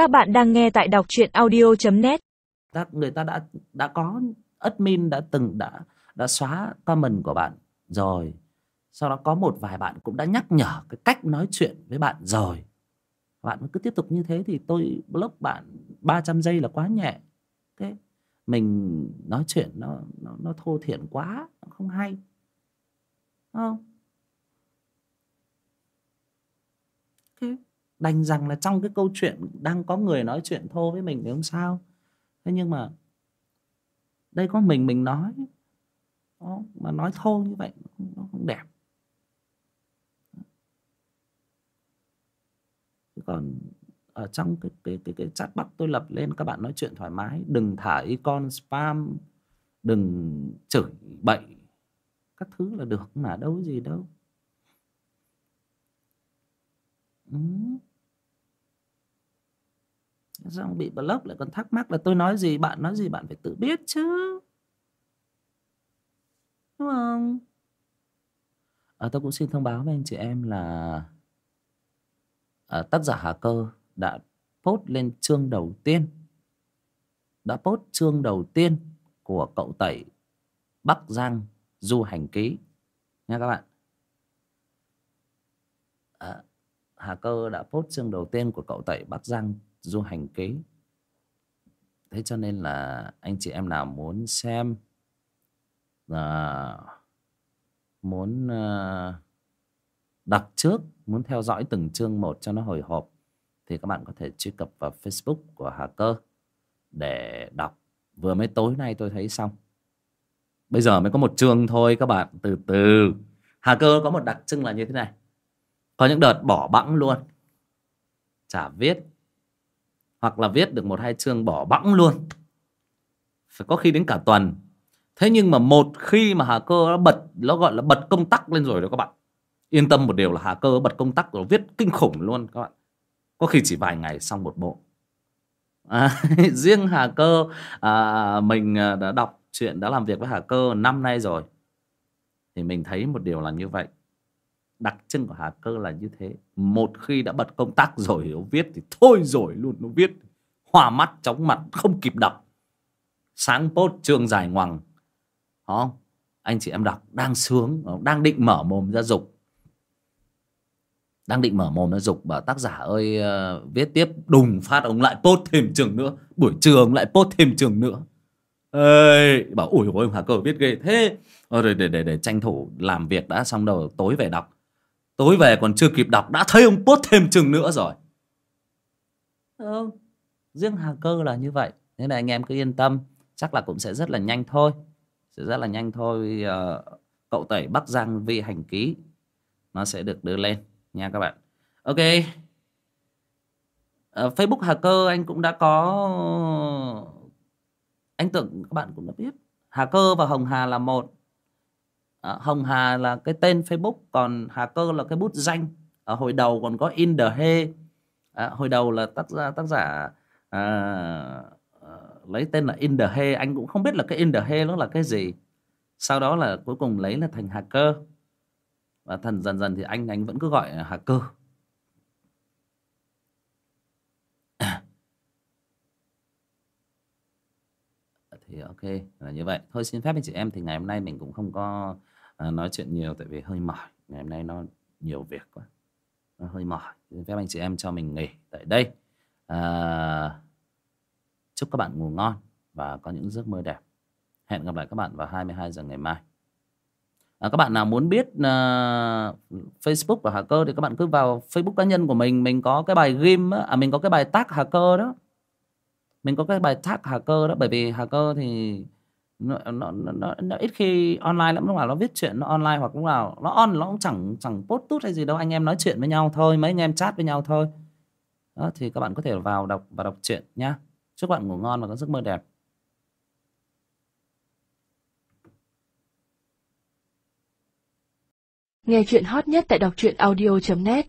Các bạn đang nghe tại đọc truyện audio.net. người ta đã đã có, admin đã từng đã đã xóa comment của bạn rồi. Sau đó có một vài bạn cũng đã nhắc nhở cái cách nói chuyện với bạn rồi. Bạn cứ tiếp tục như thế thì tôi block bạn 300 giây là quá nhẹ. Thế mình nói chuyện nó nó nó thô thiển quá, nó không hay. Đúng không? Okay đành rằng là trong cái câu chuyện đang có người nói chuyện thô với mình thì không sao. Thế nhưng mà đây có mình mình nói đó, mà nói thô như vậy nó không, đẹp. Chứ còn ở trong cái cái cái cái chat box tôi lập lên các bạn nói chuyện thoải mái đừng thả icon spam đừng chửi bậy các thứ là được mà đâu có gì đâu. Ừ xong bị block lại còn thắc mắc là tôi nói gì bạn nói gì bạn phải tự biết chứ? Đúng không? À, tôi cũng xin thông báo với anh chị em là à, tác giả Hà Cơ đã post lên chương đầu tiên đã post chương đầu tiên của cậu tẩy Bắc Giang du hành ký. Nha các bạn. À, Hà Cơ đã post chương đầu tiên của cậu tẩy Bắc Giang du hành ký. Thế cho nên là anh chị em nào muốn xem à, muốn à, đặt trước muốn theo dõi từng chương một cho nó hồi hộp thì các bạn có thể truy cập vào Facebook của Hà Cơ để đọc. Vừa mới tối nay tôi thấy xong. Bây giờ mới có một chương thôi các bạn từ từ. Hà Cơ có một đặc trưng là như thế này. Có những đợt bỏ bẵng luôn. Chả viết hoặc là viết được một hai chương bỏ bẵng luôn. Phải có khi đến cả tuần. Thế nhưng mà một khi mà Hà Cơ nó bật nó gọi là bật công tắc lên rồi đó các bạn. Yên tâm một điều là Hà Cơ bật công tắc rồi viết kinh khủng luôn các bạn. Có khi chỉ vài ngày xong một bộ. À, riêng Hà Cơ à, mình à, đã đọc chuyện đã làm việc với Hà Cơ năm nay rồi. Thì mình thấy một điều là như vậy đặc trưng của Hà Cơ là như thế. Một khi đã bật công tắc rồi nó viết thì thôi rồi luôn nó viết hòa mắt chóng mặt không kịp đọc. Sáng post chương dài ngoằng không? Anh chị em đọc đang sướng đang định mở mồm ra dục. Đang định mở mồm ra dục bảo tác giả ơi uh, viết tiếp đùng phát ông lại post thêm trường nữa. Buổi trưa ông lại post thêm trường nữa. Ơi bảo ủi ôi hà cơ viết ghê thế. Ờ, rồi để để để tranh thủ làm việc đã xong đầu tối về đọc tối về còn chưa kịp đọc, đã thấy ông post thêm chừng nữa rồi. Ừ. riêng hà cơ là như vậy. Thế này anh em cứ yên tâm, chắc là cũng sẽ rất là nhanh thôi. Sẽ rất là nhanh thôi ờ, cậu tẩy bắc giang vi hành ký. Nó sẽ được đưa lên nha các bạn. Ok. Ở facebook hà cơ anh cũng đã có, anh tưởng các bạn cũng đã biết. Hà cơ và hồng hà là một à, hồng hà là cái tên facebook còn hà cơ là cái bút danh. Ở hồi đầu còn có in the he à, hồi đầu là tác giả tác giả à, ờ, lấy tên là in the he anh cũng không biết là cái in the he nó là cái gì. Sau đó là cuối cùng lấy là thành hà cơ. Và thần dần dần thì anh anh vẫn cứ gọi là Cơ. Thì ok là như vậy. Thôi xin phép anh chị em thì ngày hôm nay mình cũng không có Ờ, nói chuyện nhiều tại vì hơi mỏi. Ngày hôm nay nó nhiều việc quá. Nó hơi mỏi. Xin phép anh chị em cho mình nghỉ tại đây. À, chúc các bạn ngủ ngon và có những giấc mơ đẹp. Hẹn gặp lại các bạn vào 22 giờ ngày mai. À, các bạn nào muốn biết uh, Facebook và Cơ thì các bạn cứ vào Facebook cá nhân của mình. Mình có cái bài game á, à mình có cái bài tag Cơ đó. Mình có cái bài tag Cơ đó bởi vì Hà Cơ thì nó, nó, nó, nó ít khi online lắm lúc nào nó viết chuyện nó online hoặc lúc nào nó on nó cũng chẳng chẳng post tút hay gì đâu. Anh em nói chuyện với nhau thôi mấy anh em chat với nhau thôi. Đó thì các bạn có thể vào đọc và đọc truyện nhá. Chúc bạn ngủ ngon và có giấc mơ đẹp. Nghe chuyện hot nhất tại đọc truyện audio.net